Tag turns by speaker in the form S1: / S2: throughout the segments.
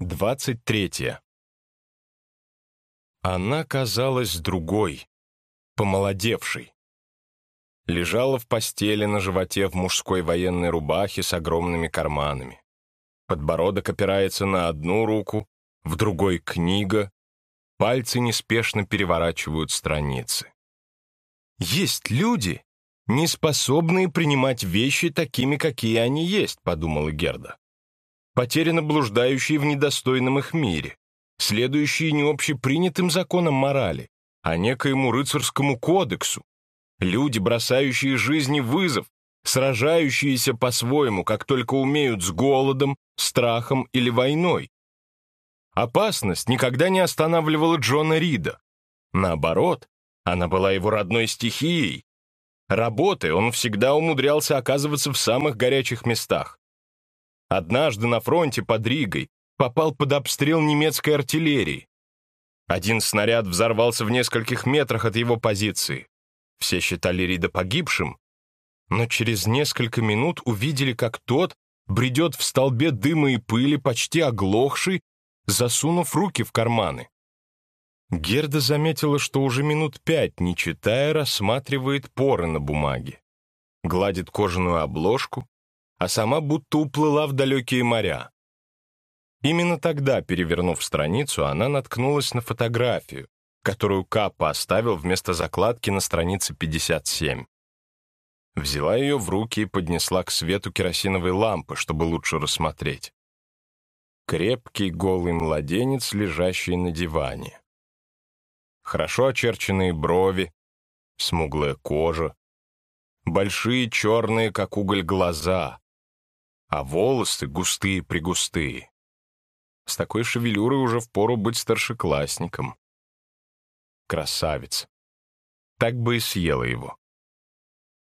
S1: 23. Она казалась другой, помолодевшей. Лежала в постели на животе в мужской военной рубахе с огромными карманами. Подбородок опирается на одну руку, в другой — книга. Пальцы неспешно переворачивают страницы. «Есть люди, не способные принимать вещи такими, какие они есть», — подумала Герда потеряно блуждающие в недостойном их мире, следующие не общепринятым законам морали, а некоему рыцарскому кодексу, люди, бросающие жизни вызов, сражающиеся по-своему, как только умеют с голодом, страхом или войной. Опасность никогда не останавливала Джона Рида. Наоборот, она была его родной стихией. Работая, он всегда умудрялся оказываться в самых горячих местах. Однажды на фронте под Ригой попал под обстрел немецкой артиллерии. Один снаряд взорвался в нескольких метрах от его позиции. Все считали Рида погибшим, но через несколько минут увидели, как тот бредет в столбе дыма и пыли, почти оглохший, засунув руки в карманы. Герда заметила, что уже минут пять, не читая, рассматривает поры на бумаге. Гладит кожаную обложку, а сама будто уплыла в далекие моря. Именно тогда, перевернув страницу, она наткнулась на фотографию, которую Капа оставил вместо закладки на странице 57. Взяла ее в руки и поднесла к свету керосиновой лампы, чтобы лучше рассмотреть. Крепкий голый младенец, лежащий на диване. Хорошо очерченные брови, смуглая кожа, большие черные, как уголь, глаза, а волосы густые-пригустые. С такой шевелюрой уже впору быть старшеклассником. Красавец. Так бы и съела его.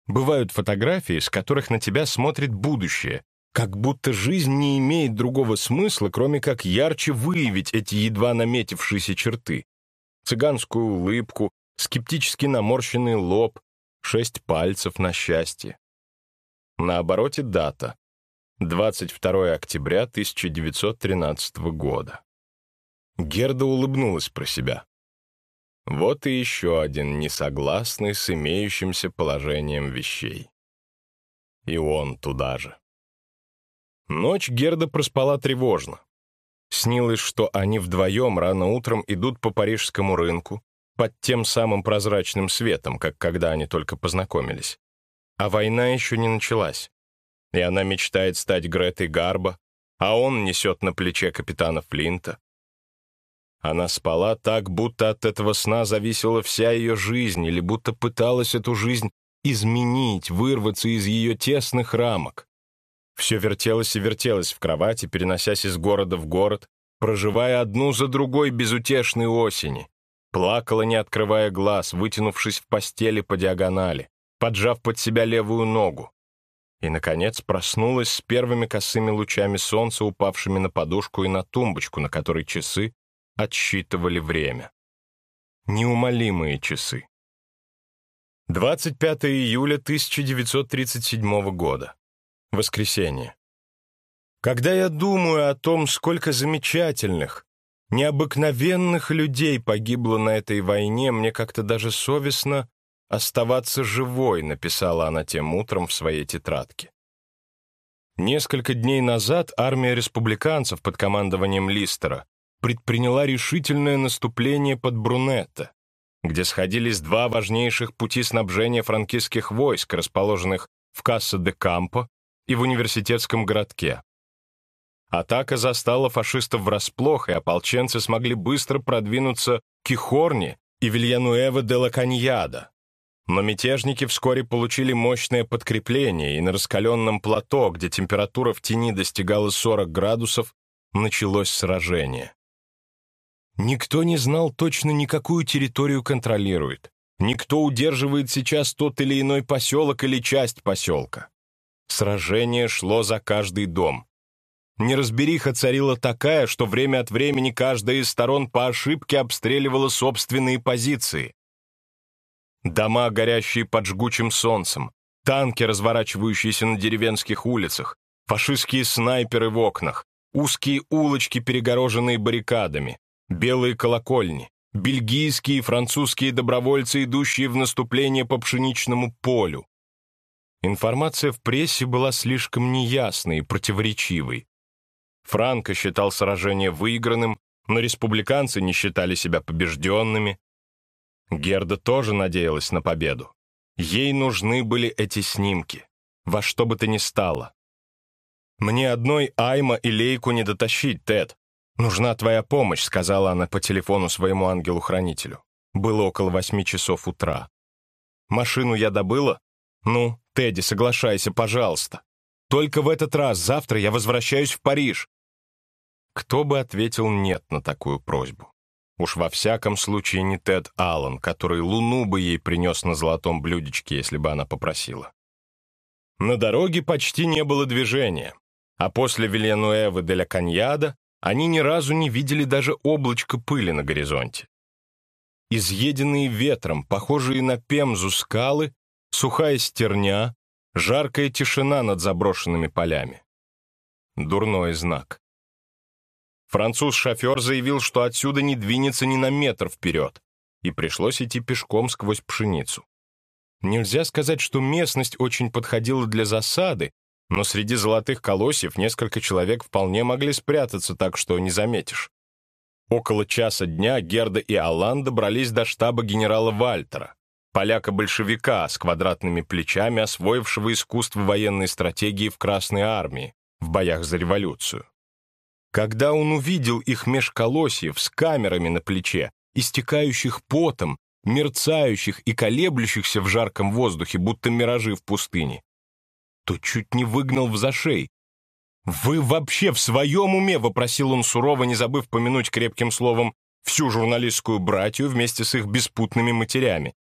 S1: Бывают фотографии, с которых на тебя смотрит будущее, как будто жизнь не имеет другого смысла, кроме как ярче выявить эти едва наметившиеся черты. Цыганскую улыбку, скептически наморщенный лоб, шесть пальцев на счастье. На обороте дата 22 октября 1913 года. Герда улыбнулась про себя. Вот и еще один несогласный с имеющимся положением вещей. И он туда же. Ночь Герда проспала тревожно. Снилось, что они вдвоем рано утром идут по парижскому рынку, под тем самым прозрачным светом, как когда они только познакомились. А война еще не началась и она мечтает стать Гретой Гарбо, а он несет на плече капитана Флинта. Она спала так, будто от этого сна зависела вся ее жизнь, или будто пыталась эту жизнь изменить, вырваться из ее тесных рамок. Все вертелось и вертелось в кровати, переносясь из города в город, проживая одну за другой безутешные осени. Плакала, не открывая глаз, вытянувшись в постели по диагонали, поджав под себя левую ногу и, наконец, проснулась с первыми косыми лучами солнца, упавшими на подушку и на тумбочку, на которой часы отсчитывали время. Неумолимые часы. 25 июля 1937 года. Воскресенье. Когда я думаю о том, сколько замечательных, необыкновенных людей погибло на этой войне, мне как-то даже совестно «Оставаться живой», — написала она тем утром в своей тетрадке. Несколько дней назад армия республиканцев под командованием Листера предприняла решительное наступление под Брунетто, где сходились два важнейших пути снабжения франкистских войск, расположенных в Касса-де-Кампо и в университетском городке. Атака застала фашистов врасплох, и ополченцы смогли быстро продвинуться к Кихорне и Вильянуэва де ла Каньяда, но мятежники вскоре получили мощное подкрепление, и на раскаленном плато, где температура в тени достигала 40 градусов, началось сражение. Никто не знал точно, никакую территорию контролирует. Никто удерживает сейчас тот или иной поселок или часть поселка. Сражение шло за каждый дом. Неразбериха царила такая, что время от времени каждая из сторон по ошибке обстреливала собственные позиции. Дома, горящие под жгучим солнцем, танки, разворачивающиеся на деревенских улицах, фашистские снайперы в окнах, узкие улочки, перегороженные баррикадами, белые колокольни, бельгийские и французские добровольцы, идущие в наступление по пшеничному полю. Информация в прессе была слишком неясной и противоречивой. Франко считал сражение выигранным, но республиканцы не считали себя побежденными. Герда тоже надеялась на победу. Ей нужны были эти снимки, во что бы то ни стало. «Мне одной Айма и Лейку не дотащить, Тед. Нужна твоя помощь», — сказала она по телефону своему ангелу-хранителю. Было около восьми часов утра. «Машину я добыла? Ну, Тедди, соглашайся, пожалуйста. Только в этот раз, завтра я возвращаюсь в Париж. Кто бы ответил «нет» на такую просьбу? Уж во всяком случае не Тед Аллен, который луну бы ей принес на золотом блюдечке, если бы она попросила. На дороге почти не было движения, а после Вильянуэвы де ля Каньяда они ни разу не видели даже облачко пыли на горизонте. Изъеденные ветром, похожие на пемзу скалы, сухая стерня, жаркая тишина над заброшенными полями. Дурной знак. Француз-шофер заявил, что отсюда не двинется ни на метр вперед, и пришлось идти пешком сквозь пшеницу. Нельзя сказать, что местность очень подходила для засады, но среди золотых колосьев несколько человек вполне могли спрятаться так, что не заметишь. Около часа дня Герда и Алан добрались до штаба генерала Вальтера, поляка-большевика с квадратными плечами, освоившего искусство военной стратегии в Красной армии в боях за революцию. Когда он увидел их меж колосьев с камерами на плече, истекающих потом, мерцающих и колеблющихся в жарком воздухе, будто миражи в пустыне, то чуть не выгнал в зашей. «Вы вообще в своем уме?» — вопросил он сурово, не забыв помянуть крепким словом всю журналистскую братью вместе с их беспутными матерями.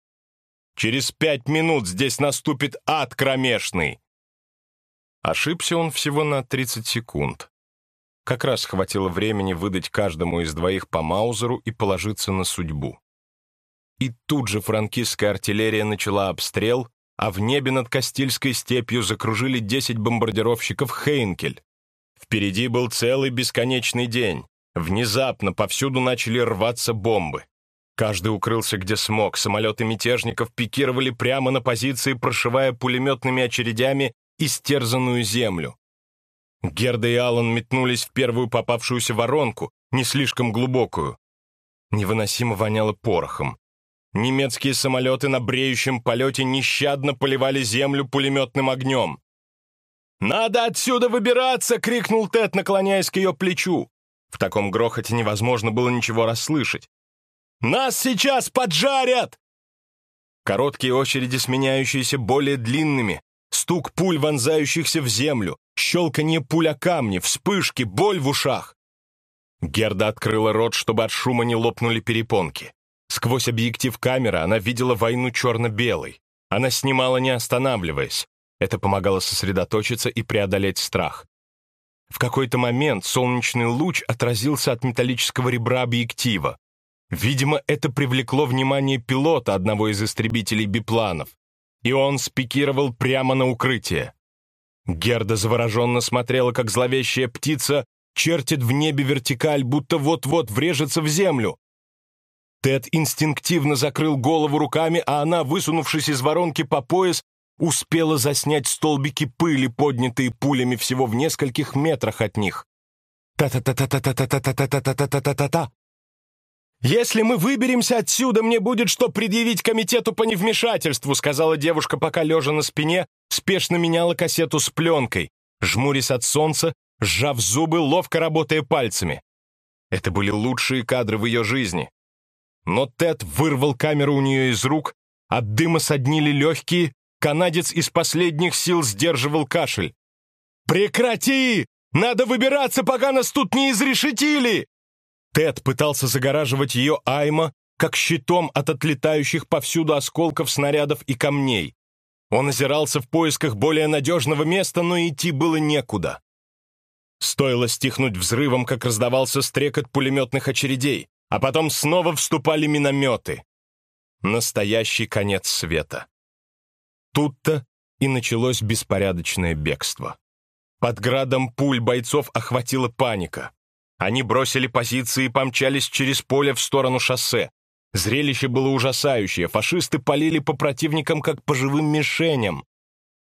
S1: «Через пять минут здесь наступит ад кромешный!» Ошибся он всего на 30 секунд. Как раз хватило времени выдать каждому из двоих по Маузеру и положиться на судьбу. И тут же франкистская артиллерия начала обстрел, а в небе над Кастильской степью закружили 10 бомбардировщиков «Хейнкель». Впереди был целый бесконечный день. Внезапно повсюду начали рваться бомбы. Каждый укрылся где смог, самолеты мятежников пикировали прямо на позиции, прошивая пулеметными очередями истерзанную землю. Герда и Аллан метнулись в первую попавшуюся воронку, не слишком глубокую. Невыносимо воняло порохом. Немецкие самолеты на бреющем полете нещадно поливали землю пулеметным огнем. «Надо отсюда выбираться!» — крикнул Тед, наклоняясь к ее плечу. В таком грохоте невозможно было ничего расслышать. «Нас сейчас поджарят!» Короткие очереди, сменяющиеся более длинными, стук пуль, вонзающихся в землю, щелканье пуля камни, вспышки, боль в ушах. Герда открыла рот, чтобы от шума не лопнули перепонки. Сквозь объектив камеры она видела войну черно-белой. Она снимала, не останавливаясь. Это помогало сосредоточиться и преодолеть страх. В какой-то момент солнечный луч отразился от металлического ребра объектива. Видимо, это привлекло внимание пилота одного из истребителей бипланов, и он спикировал прямо на укрытие. Герда завороженно смотрела, как зловещая птица чертит в небе вертикаль, будто вот-вот врежется в землю. Тед инстинктивно закрыл голову руками, а она, высунувшись из воронки по пояс, успела заснять столбики пыли, поднятые пулями всего в нескольких метрах от них. Та-та-та-та-та-та-та-та-та-та-та-та-та-та. «Если мы выберемся отсюда, мне будет что предъявить комитету по невмешательству», сказала девушка, пока, лежа на спине, спешно меняла кассету с пленкой, жмурясь от солнца, сжав зубы, ловко работая пальцами. Это были лучшие кадры в ее жизни. Но Тед вырвал камеру у нее из рук, от дыма соднили легкие, канадец из последних сил сдерживал кашель. «Прекрати! Надо выбираться, пока нас тут не изрешетили!» Тед пытался загораживать ее Айма, как щитом от отлетающих повсюду осколков снарядов и камней. Он озирался в поисках более надежного места, но идти было некуда. Стоило стихнуть взрывом, как раздавался стрекот пулеметных очередей, а потом снова вступали минометы. Настоящий конец света. Тут-то и началось беспорядочное бегство. Под градом пуль бойцов охватила паника. Они бросили позиции и помчались через поле в сторону шоссе. Зрелище было ужасающее. Фашисты полили по противникам, как по живым мишеням.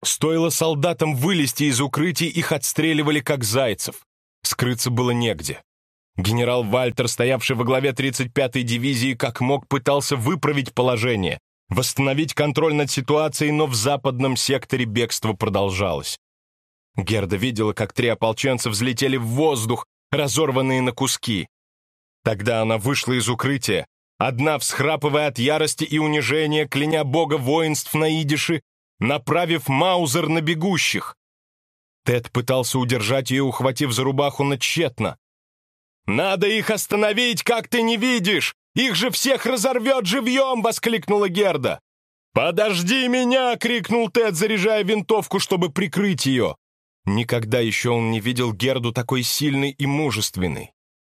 S1: Стоило солдатам вылезти из укрытий, их отстреливали, как зайцев. Скрыться было негде. Генерал Вальтер, стоявший во главе 35-й дивизии, как мог пытался выправить положение, восстановить контроль над ситуацией, но в западном секторе бегство продолжалось. Герда видела, как три ополченца взлетели в воздух, разорванные на куски. Тогда она вышла из укрытия, одна всхрапывая от ярости и унижения, кляня бога воинств на идише, направив маузер на бегущих. Тед пытался удержать ее, ухватив за рубаху, но. «Надо их остановить, как ты не видишь! Их же всех разорвет живьем!» — воскликнула Герда. «Подожди меня!» — крикнул Тед, заряжая винтовку, чтобы прикрыть ее. Никогда еще он не видел Герду такой сильной и мужественной.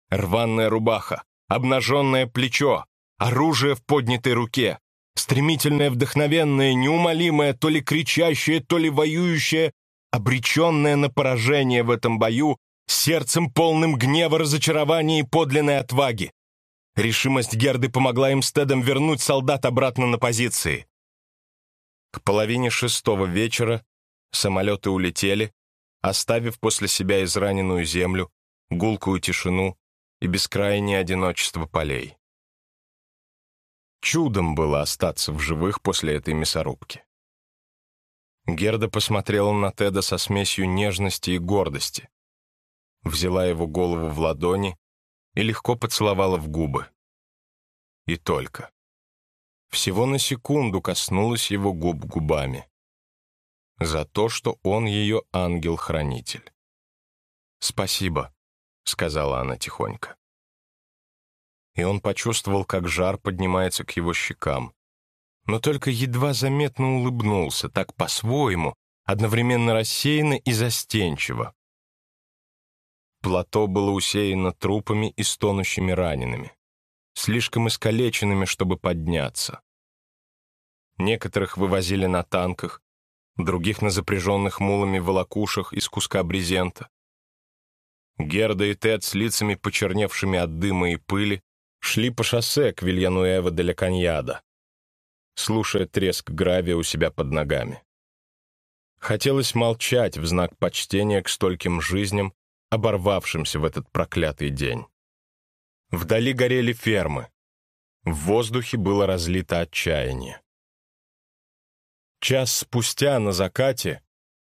S1: Рваная рубаха, обнаженное плечо, оружие в поднятой руке, стремительное, вдохновенное, неумолимое, то ли кричащее, то ли воюющее, обреченное на поражение в этом бою, сердцем полным гнева, разочарования и подлинной отваги. Решимость Герды помогла им с Тедом вернуть солдат обратно на позиции. К половине шестого вечера самолеты улетели, оставив после себя израненную землю, гулкую тишину и бескрайнее одиночество полей. Чудом было остаться в живых после этой мясорубки. Герда посмотрела на Теда со смесью нежности и гордости, взяла его голову в ладони и легко поцеловала в губы. И только. Всего на секунду коснулась его губ губами за то, что он ее ангел-хранитель. «Спасибо», — сказала она тихонько. И он почувствовал, как жар поднимается к его щекам, но только едва заметно улыбнулся, так по-своему, одновременно рассеянно и застенчиво. Плато было усеяно трупами и стонущими ранеными, слишком искалеченными, чтобы подняться. Некоторых вывозили на танках, других на запряженных мулами волокушах из куска брезента. Герда и Тед с лицами, почерневшими от дыма и пыли, шли по шоссе к Вильянуэва де Каньяда, слушая треск гравия у себя под ногами. Хотелось молчать в знак почтения к стольким жизням, оборвавшимся в этот проклятый день. Вдали горели фермы. В воздухе было разлито отчаяние. Час спустя, на закате,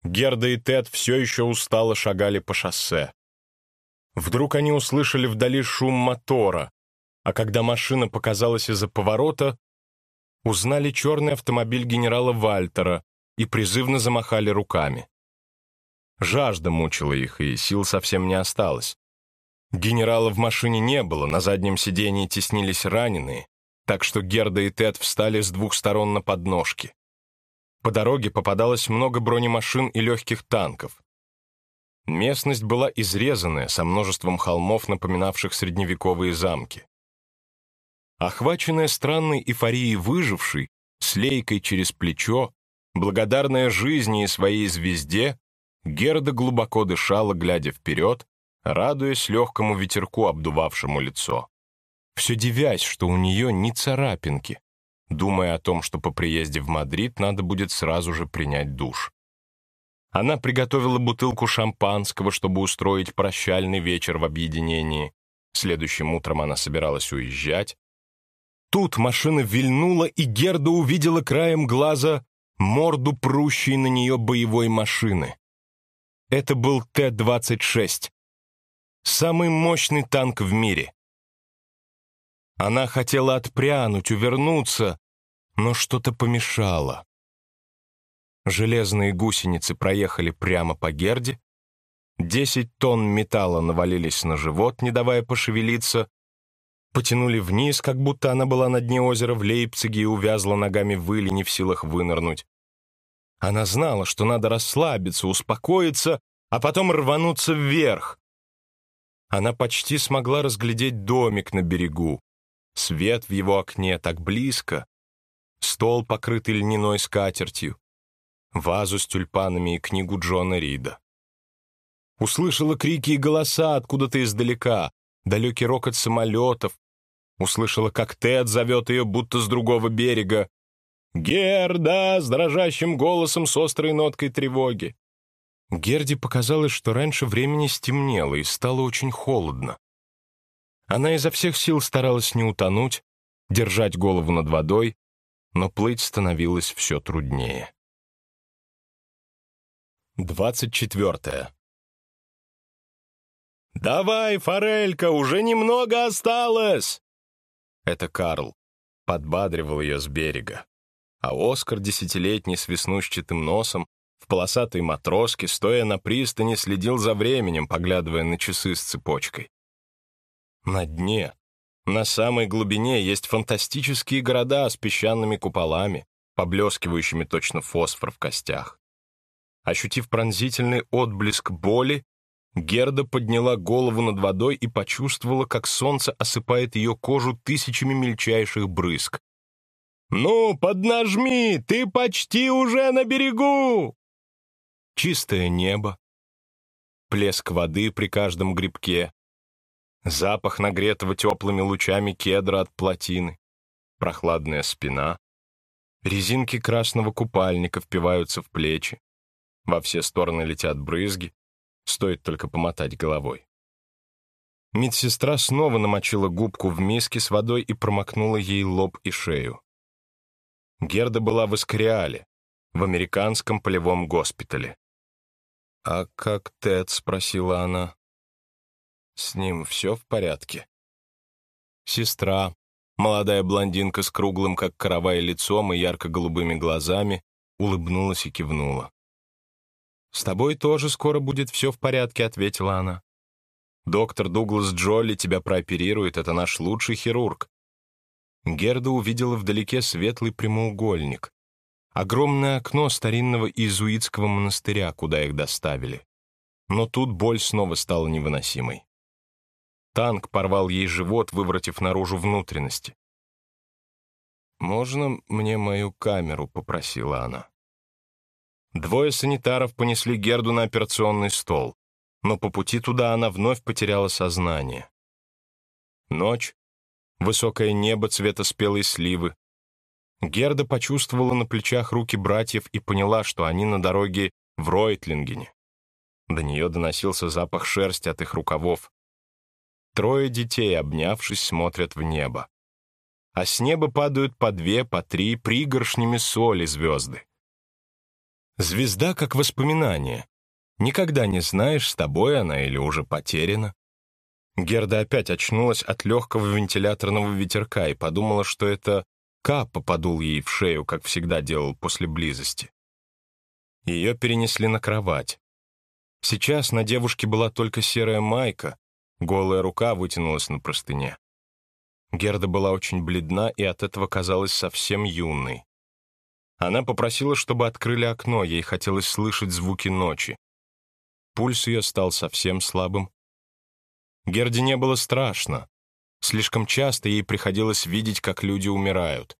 S1: Герда и Тед все еще устало шагали по шоссе. Вдруг они услышали вдали шум мотора, а когда машина показалась из-за поворота, узнали черный автомобиль генерала Вальтера и призывно замахали руками. Жажда мучила их, и сил совсем не осталось. Генерала в машине не было, на заднем сидении теснились раненые, так что Герда и Тед встали с двух сторон на подножки. По дороге попадалось много бронемашин и легких танков. Местность была изрезанная, со множеством холмов, напоминавших средневековые замки. Охваченная странной эйфорией выжившей, с лейкой через плечо, благодарная жизни и своей звезде, Герда глубоко дышала, глядя вперед, радуясь легкому ветерку, обдувавшему лицо. Все девясь, что у нее ни царапинки, думая о том, что по приезде в Мадрид надо будет сразу же принять душ. Она приготовила бутылку шампанского, чтобы устроить прощальный вечер в объединении. Следующим утром она собиралась уезжать. Тут машина вильнула, и Герда увидела краем глаза морду прущей на нее боевой машины. Это был Т-26, самый мощный танк в мире. Она хотела отпрянуть, увернуться, но что-то помешало. Железные гусеницы проехали прямо по Герде, десять тонн металла навалились на живот, не давая пошевелиться, потянули вниз, как будто она была на дне озера в Лейпциге и увязла ногами в иле, не в силах вынырнуть. Она знала, что надо расслабиться, успокоиться, а потом рвануться вверх. Она почти смогла разглядеть домик на берегу, Свет в его окне так близко. Стол, покрытый льняной скатертью. Вазу с тюльпанами и книгу Джона Рида. Услышала крики и голоса откуда-то издалека, далекий рокот самолетов. Услышала, как Тед зовет ее, будто с другого берега. «Герда!» — с дрожащим голосом с острой ноткой тревоги. Герде показалось, что раньше времени стемнело и стало очень холодно. Она изо всех сил старалась не утонуть, держать голову над водой, но плыть становилось все труднее. Двадцать четвертое. «Давай, форелька, уже немного осталось!» Это Карл подбадривал ее с берега. А Оскар, десятилетний, с веснущатым носом, в полосатой матроске, стоя на пристани, следил за временем, поглядывая на часы с цепочкой. На дне, на самой глубине, есть фантастические города с песчаными куполами, поблескивающими точно фосфор в костях. Ощутив пронзительный отблеск боли, Герда подняла голову над водой и почувствовала, как солнце осыпает ее кожу тысячами мельчайших брызг. «Ну, поднажми, ты почти уже на берегу!» Чистое небо, плеск воды при каждом грибке, запах нагретого теплыми лучами кедра от плотины, прохладная спина, резинки красного купальника впиваются в плечи, во все стороны летят брызги, стоит только помотать головой. Медсестра снова намочила губку в миске с водой и промокнула ей лоб и шею. Герда была в Искриале, в американском полевом госпитале. «А как Тед?» — спросила она. «С ним все в порядке?» Сестра, молодая блондинка с круглым, как каравай, лицом и ярко-голубыми глазами, улыбнулась и кивнула. «С тобой тоже скоро будет все в порядке», — ответила она. «Доктор Дуглас Джолли тебя прооперирует, это наш лучший хирург. Герда увидела вдалеке светлый прямоугольник. Огромное окно старинного иезуитского монастыря, куда их доставили. Но тут боль снова стала невыносимой. Танк порвал ей живот, выворотив наружу внутренности. «Можно мне мою камеру?» — попросила она. Двое санитаров понесли Герду на операционный стол, но по пути туда она вновь потеряла сознание. Ночь, высокое небо цвета спелой сливы. Герда почувствовала на плечах руки братьев и поняла, что они на дороге в Ройтлингене. До нее доносился запах шерсти от их рукавов. Трое детей, обнявшись, смотрят в небо. А с неба падают по две, по три пригоршнями соли звезды. Звезда как воспоминание. Никогда не знаешь, с тобой она или уже потеряна. Герда опять очнулась от легкого вентиляторного ветерка и подумала, что это Капа подул ей в шею, как всегда делал после близости. Ее перенесли на кровать. Сейчас на девушке была только серая майка, голая рука вытянулась на простыне. Герда была очень бледна и от этого казалась совсем юной. Она попросила, чтобы открыли окно, ей хотелось слышать звуки ночи. Пульс ее стал совсем слабым, Герде не было страшно. Слишком часто ей приходилось видеть, как люди умирают.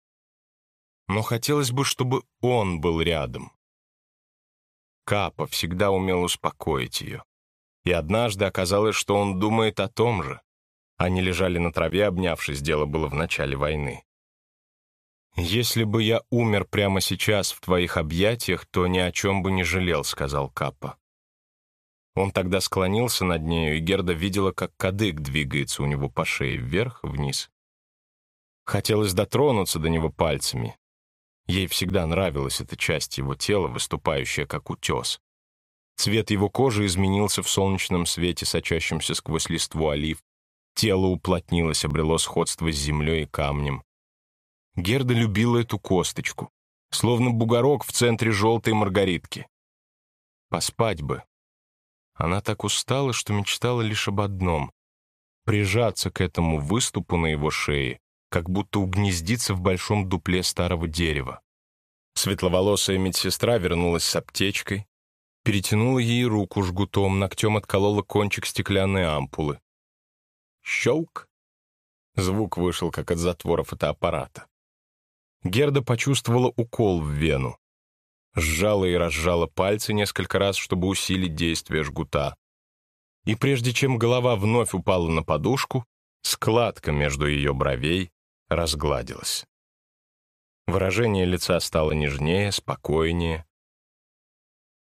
S1: Но хотелось бы, чтобы он был рядом. Капа всегда умел успокоить ее. И однажды оказалось, что он думает о том же. Они лежали на траве, обнявшись, дело было в начале войны. «Если бы я умер прямо сейчас в твоих объятиях, то ни о чем бы не жалел», — сказал Капа. Он тогда склонился над нею, и Герда видела, как кадык двигается у него по шее вверх-вниз. Хотелось дотронуться до него пальцами. Ей всегда нравилась эта часть его тела, выступающая как утес. Цвет его кожи изменился в солнечном свете, сочащемся сквозь листву олив. Тело уплотнилось, обрело сходство с землей и камнем. Герда любила эту косточку, словно бугорок в центре желтой маргаритки. Поспать бы, она так устала, что мечтала лишь об одном — прижаться к этому выступу на его шее, как будто угнездиться в большом дупле старого дерева. Светловолосая медсестра вернулась с аптечкой, перетянула ей руку жгутом, ногтем отколола кончик стеклянной ампулы. Щелк! Звук вышел, как от затвора фотоаппарата. Герда почувствовала укол в вену сжала и разжала пальцы несколько раз, чтобы усилить действие жгута. и прежде чем голова вновь упала на подушку, складка между ее бровей разгладилась. Выражение лица стало нежнее, спокойнее.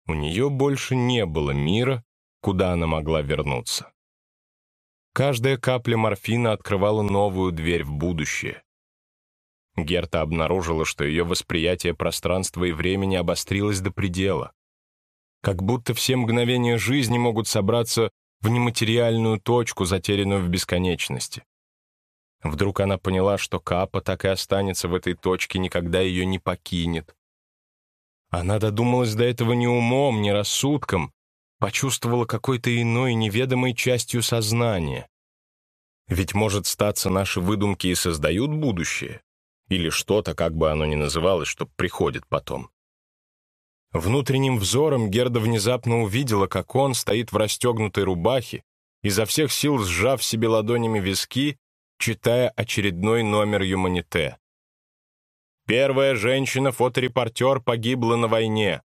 S1: У нее больше не было мира, куда она могла вернуться. Каждая капля морфина открывала новую дверь в будущее. Герта обнаружила, что ее восприятие пространства и времени обострилось до предела. Как будто все мгновения жизни могут собраться в нематериальную точку, затерянную в бесконечности. Вдруг она поняла, что Капа так и останется в этой точке, никогда ее не покинет. Она додумалась до этого не умом, не рассудком, почувствовала какой-то иной, неведомой частью сознания. Ведь, может, статься наши выдумки и создают будущее или что-то, как бы оно ни называлось, что приходит потом. Внутренним взором Герда внезапно увидела, как он стоит в расстегнутой рубахе, изо всех сил сжав себе ладонями виски, читая очередной номер «Юманите». Первая женщина-фоторепортер погибла на войне.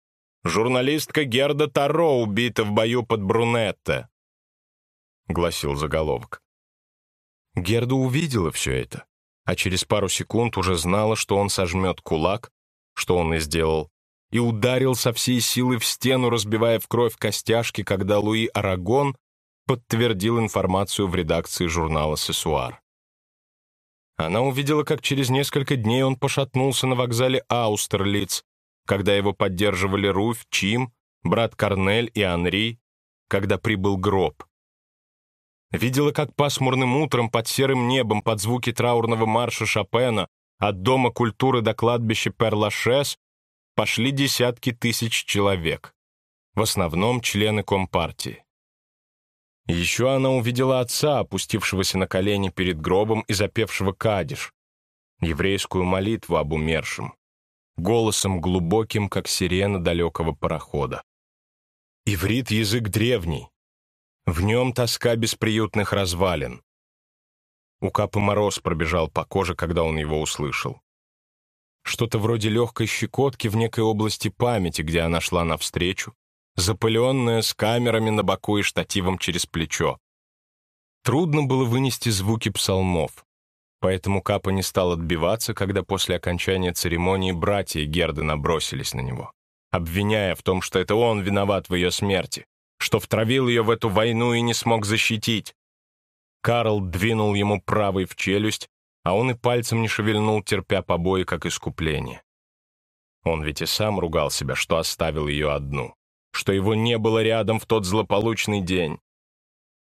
S1: Журналистка Герда Таро убита в бою под Брунетто, — гласил заголовок. Герда увидела все это а через пару секунд уже знала, что он сожмет кулак, что он и сделал, и ударил со всей силы в стену, разбивая в кровь костяшки, когда Луи Арагон подтвердил информацию в редакции журнала «Сессуар». Она увидела, как через несколько дней он пошатнулся на вокзале Аустерлиц, когда его поддерживали Руфь, Чим, брат Корнель и Анри, когда прибыл гроб. Видела, как пасмурным утром под серым небом, под звуки траурного марша Шопена, от Дома культуры до кладбища Перлашес пошли десятки тысяч человек, в основном члены Компартии. Еще она увидела отца, опустившегося на колени перед гробом и запевшего кадиш, еврейскую молитву об умершем, голосом глубоким, как сирена далекого парохода. Иврит — язык древний, в нем тоска бесприютных развалин. У Капы мороз пробежал по коже, когда он его услышал. Что-то вроде легкой щекотки в некой области памяти, где она шла навстречу, запыленная, с камерами на боку и штативом через плечо. Трудно было вынести звуки псалмов, поэтому Капа не стал отбиваться, когда после окончания церемонии братья Герды набросились на него, обвиняя в том, что это он виноват в ее смерти, что втравил ее в эту войну и не смог защитить. Карл двинул ему правой в челюсть, а он и пальцем не шевельнул, терпя побои как искупление. Он ведь и сам ругал себя, что оставил ее одну, что его не было рядом в тот злополучный день.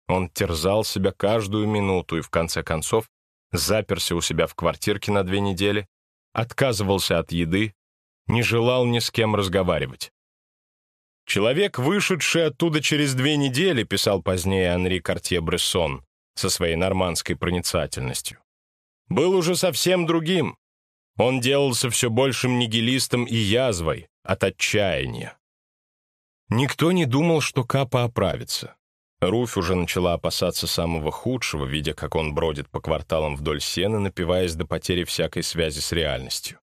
S1: Он терзал себя каждую минуту и, в конце концов, заперся у себя в квартирке на две недели, отказывался от еды, не желал ни с кем разговаривать. Человек, вышедший оттуда через две недели, писал позднее Анри Картье-Брессон со своей нормандской проницательностью, был уже совсем другим. Он делался все большим нигилистом и язвой от отчаяния. Никто не думал, что Капа оправится. Руфь уже начала опасаться самого худшего, видя, как он бродит по кварталам вдоль сена, напиваясь до потери всякой связи с реальностью.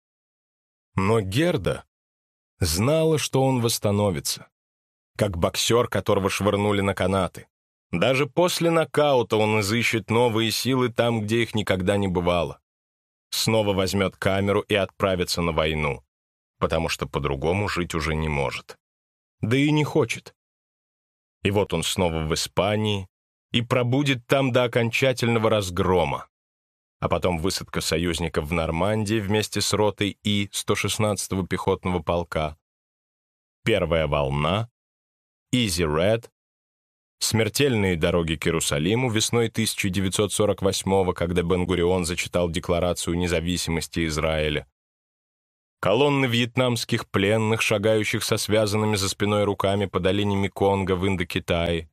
S1: Но Герда знала, что он восстановится как боксер, которого швырнули на канаты. Даже после нокаута он изыщет новые силы там, где их никогда не бывало. Снова возьмет камеру и отправится на войну, потому что по-другому жить уже не может. Да и не хочет. И вот он снова в Испании и пробудет там до окончательного разгрома. А потом высадка союзников в Нормандии вместе с ротой И 116-го пехотного полка. Первая волна, Easy Red, смертельные дороги к Иерусалиму весной 1948 когда Бен-Гурион зачитал Декларацию независимости Израиля, колонны вьетнамских пленных, шагающих со связанными за спиной руками по долине Меконга в Индокитае.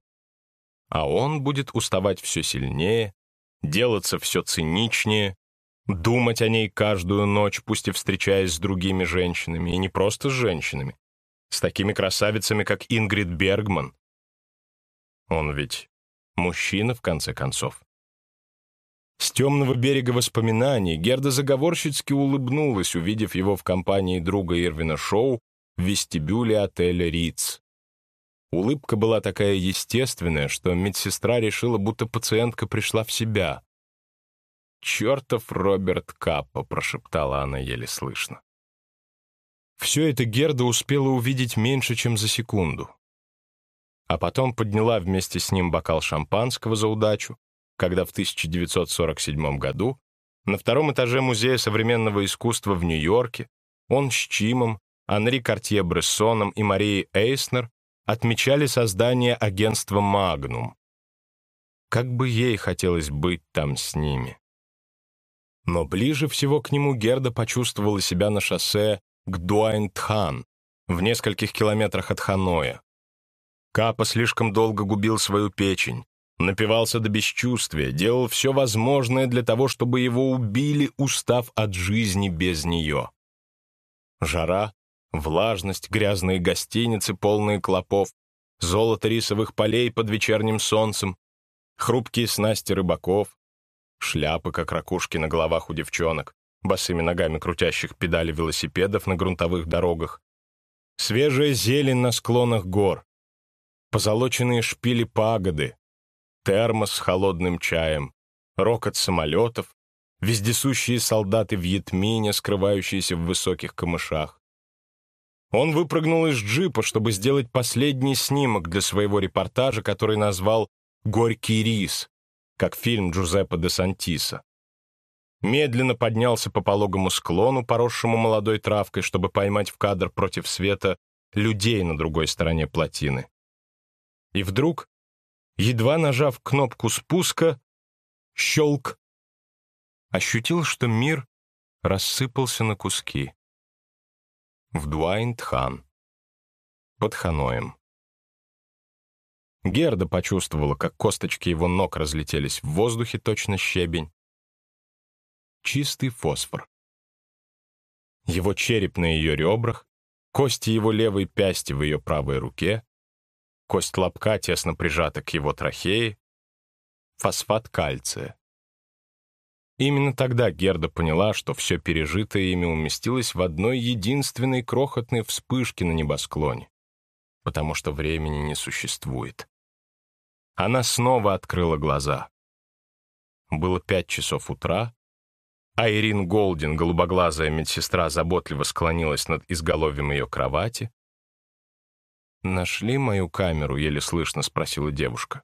S1: А он будет уставать все сильнее, делаться все циничнее, думать о ней каждую ночь, пусть и встречаясь с другими женщинами, и не просто с женщинами, с такими красавицами, как Ингрид Бергман. Он ведь мужчина, в конце концов. С темного берега воспоминаний Герда заговорщицки улыбнулась, увидев его в компании друга Ирвина Шоу в вестибюле отеля «Риц». Улыбка была такая естественная, что медсестра решила, будто пациентка пришла в себя. «Чертов Роберт Каппа», — прошептала она еле слышно. Все это Герда успела увидеть меньше, чем за секунду. А потом подняла вместе с ним бокал шампанского за удачу, когда в 1947 году на втором этаже Музея современного искусства в Нью-Йорке он с Чимом, Анри Картье-Брессоном и Марией Эйснер отмечали создание агентства «Магнум». Как бы ей хотелось быть там с ними. Но ближе всего к нему Герда почувствовала себя на шоссе к Дуайнтхан, в нескольких километрах от Ханоя. Капа слишком долго губил свою печень, напивался до бесчувствия, делал все возможное для того, чтобы его убили, устав от жизни без нее. Жара, Влажность, грязные гостиницы, полные клопов, золото рисовых полей под вечерним солнцем, хрупкие снасти рыбаков, шляпы, как ракушки на головах у девчонок, босыми ногами крутящих педали велосипедов на грунтовых дорогах, свежая зелень на склонах гор, позолоченные шпили пагоды, термос с холодным чаем, рокот самолетов, вездесущие солдаты в Ятмине, скрывающиеся в высоких камышах, он выпрыгнул из джипа, чтобы сделать последний снимок для своего репортажа, который назвал «Горький рис», как фильм Джузеппе де Сантиса. Медленно поднялся по пологому склону, поросшему молодой травкой, чтобы поймать в кадр против света людей на другой стороне плотины. И вдруг, едва нажав кнопку спуска, щелк, ощутил, что мир рассыпался на куски в Дуайн-Тхан, под Ханоем. Герда почувствовала, как косточки его ног разлетелись в воздухе, точно щебень. Чистый фосфор. Его череп на ее ребрах, кости его левой пясти в ее правой руке, кость лобка тесно прижата к его трахее, фосфат кальция. Именно тогда Герда поняла, что все пережитое ими уместилось в одной единственной крохотной вспышке на небосклоне, потому что времени не существует. Она снова открыла глаза. Было пять часов утра, а Ирин Голдин, голубоглазая медсестра, заботливо склонилась над изголовьем ее кровати. «Нашли мою камеру?» — еле слышно спросила девушка.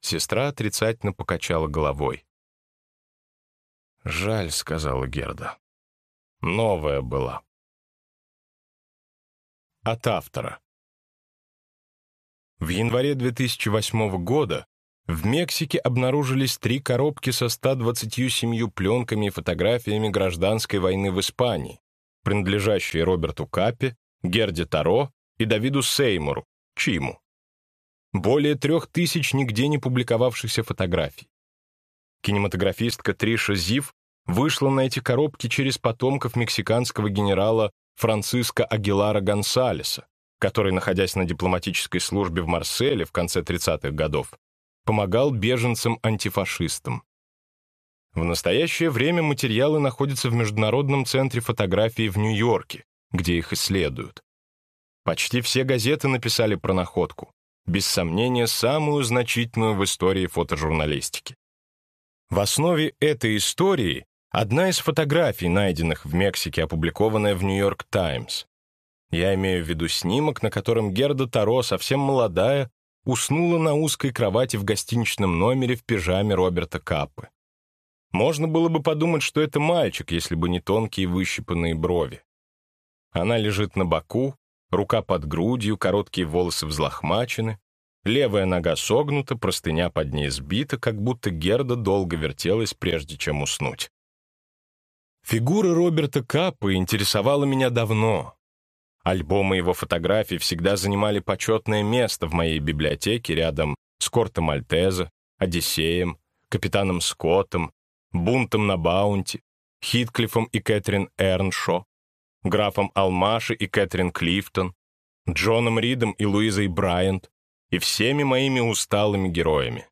S1: Сестра отрицательно покачала головой. «Жаль», — сказала Герда. «Новая была». От автора. В январе 2008 года в Мексике обнаружились три коробки со 127 пленками и фотографиями гражданской войны в Испании, принадлежащие Роберту Капе, Герде Таро и Давиду Сеймуру, Чиму. Более трех тысяч нигде не публиковавшихся фотографий. Кинематографистка Триша Зив вышла на эти коробки через потомков мексиканского генерала Франциско Агилара Гонсалеса, который, находясь на дипломатической службе в Марселе в конце 30-х годов, помогал беженцам-антифашистам. В настоящее время материалы находятся в Международном центре фотографии в Нью-Йорке, где их исследуют. Почти все газеты написали про находку, без сомнения, самую значительную в истории фотожурналистики. В основе этой истории одна из фотографий, найденных в Мексике, опубликованная в «Нью-Йорк Таймс». Я имею в виду снимок, на котором Герда Таро, совсем молодая, уснула на узкой кровати в гостиничном номере в пижаме Роберта Каппы. Можно было бы подумать, что это мальчик, если бы не тонкие выщипанные брови. Она лежит на боку, рука под грудью, короткие волосы взлохмачены, Левая нога согнута, простыня под ней сбита, как будто Герда долго вертелась, прежде чем уснуть. Фигура Роберта Каппа интересовала меня давно. Альбомы его фотографий всегда занимали почетное место в моей библиотеке рядом с Корто Мальтеза, Одиссеем, Капитаном Скоттом, Бунтом на Баунти, Хитклифом и Кэтрин Эрншо, графом Алмаши и Кэтрин Клифтон, Джоном Ридом и Луизой Брайант, и всеми моими усталыми героями.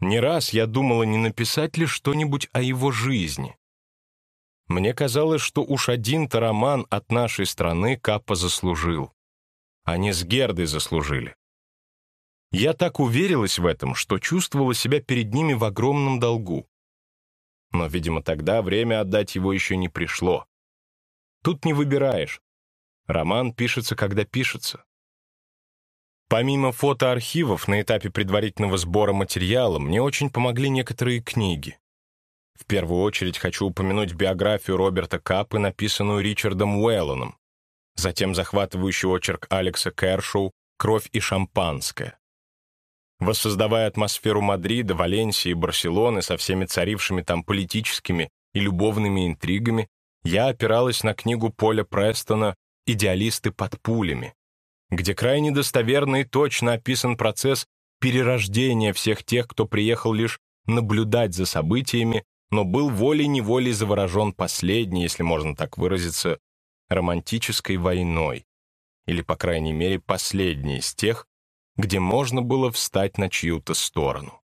S1: Не раз я думала, не написать ли что-нибудь о его жизни. Мне казалось, что уж один-то роман от нашей страны Каппа заслужил. Они с Гердой заслужили. Я так уверилась в этом, что чувствовала себя перед ними в огромном долгу. Но, видимо, тогда время отдать его еще не пришло. Тут не выбираешь. Роман пишется, когда пишется. Помимо фотоархивов на этапе предварительного сбора материала мне очень помогли некоторые книги. В первую очередь хочу упомянуть биографию Роберта Капы, написанную Ричардом Уэллоном, затем захватывающий очерк Алекса Кэршоу «Кровь и шампанское». Воссоздавая атмосферу Мадрида, Валенсии и Барселоны со всеми царившими там политическими и любовными интригами, я опиралась на книгу Поля Престона «Идеалисты под пулями», где крайне достоверно и точно описан процесс перерождения всех тех, кто приехал лишь наблюдать за событиями, но был волей-неволей заворожен последней, если можно так выразиться, романтической войной, или, по крайней мере, последней из тех, где можно было встать на чью-то сторону.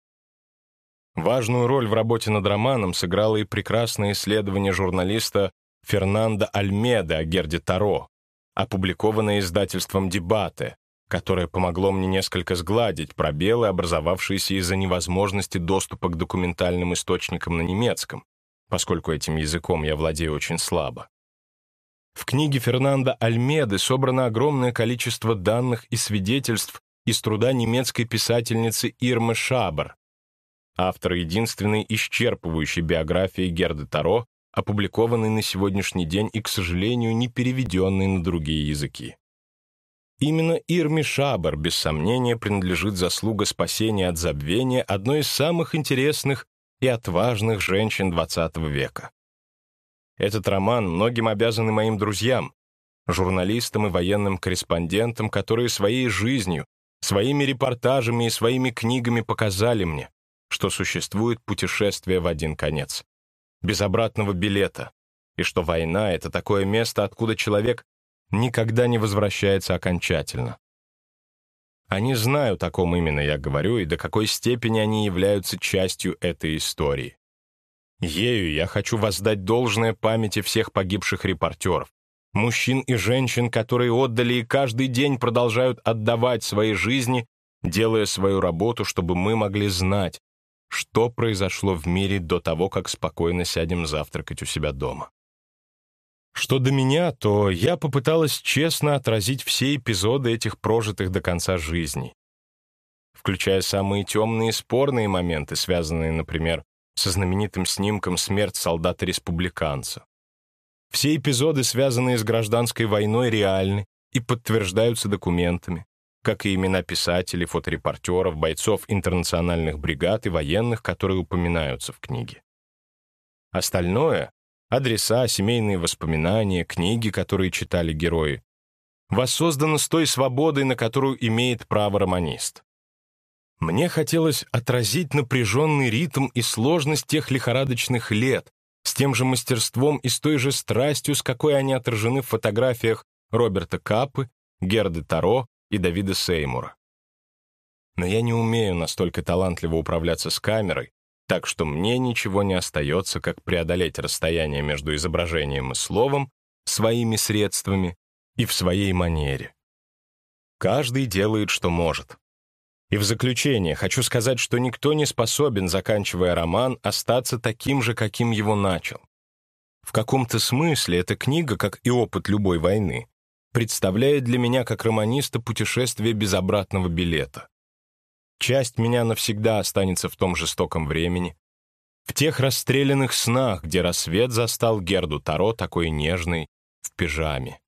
S1: Важную роль в работе над романом сыграло и прекрасное исследование журналиста Фернандо Альмеда о Герде Таро, опубликованное издательством «Дебаты», которое помогло мне несколько сгладить пробелы, образовавшиеся из-за невозможности доступа к документальным источникам на немецком, поскольку этим языком я владею очень слабо. В книге Фернандо Альмеды собрано огромное количество данных и свидетельств из труда немецкой писательницы Ирмы Шабер, автора единственной исчерпывающей биографии Герды Таро, опубликованной на сегодняшний день и, к сожалению, не переведенной на другие языки. Именно Ирме Шабер, без сомнения, принадлежит заслуга спасения от забвения одной из самых интересных и отважных женщин XX века. Этот роман многим обязаны моим друзьям, журналистам и военным корреспондентам, которые своей жизнью, своими репортажами и своими книгами показали мне, что существует путешествие в один конец, без обратного билета, и что война — это такое место, откуда человек никогда не возвращается окончательно. Они знают, о ком именно я говорю, и до какой степени они являются частью этой истории. Ею я хочу воздать должное памяти всех погибших репортеров, мужчин и женщин, которые отдали и каждый день продолжают отдавать свои жизни, делая свою работу, чтобы мы могли знать, что произошло в мире до того, как спокойно сядем завтракать у себя дома. Что до меня, то я попыталась честно отразить все эпизоды этих прожитых до конца жизней, включая самые темные и спорные моменты, связанные, например, со знаменитым снимком «Смерть солдата-республиканца». Все эпизоды, связанные с гражданской войной, реальны и подтверждаются документами, как и имена писателей, фоторепортеров, бойцов интернациональных бригад и военных, которые упоминаются в книге. Остальное — адреса, семейные воспоминания, книги, которые читали герои — воссоздано с той свободой, на которую имеет право романист. Мне хотелось отразить напряженный ритм и сложность тех лихорадочных лет, с тем же мастерством и с той же страстью, с какой они отражены в фотографиях Роберта Капы, Герды Таро и Давида Сеймура. Но я не умею настолько талантливо управляться с камерой, так что мне ничего не остается, как преодолеть расстояние между изображением и словом своими средствами и в своей манере. Каждый делает, что может. И в заключение хочу сказать, что никто не способен, заканчивая роман, остаться таким же, каким его начал. В каком-то смысле эта книга, как и опыт любой войны, представляет для меня как романиста путешествие без обратного билета. Часть меня навсегда останется в том жестоком времени, в тех расстрелянных снах, где рассвет застал Герду Таро такой нежной в пижаме.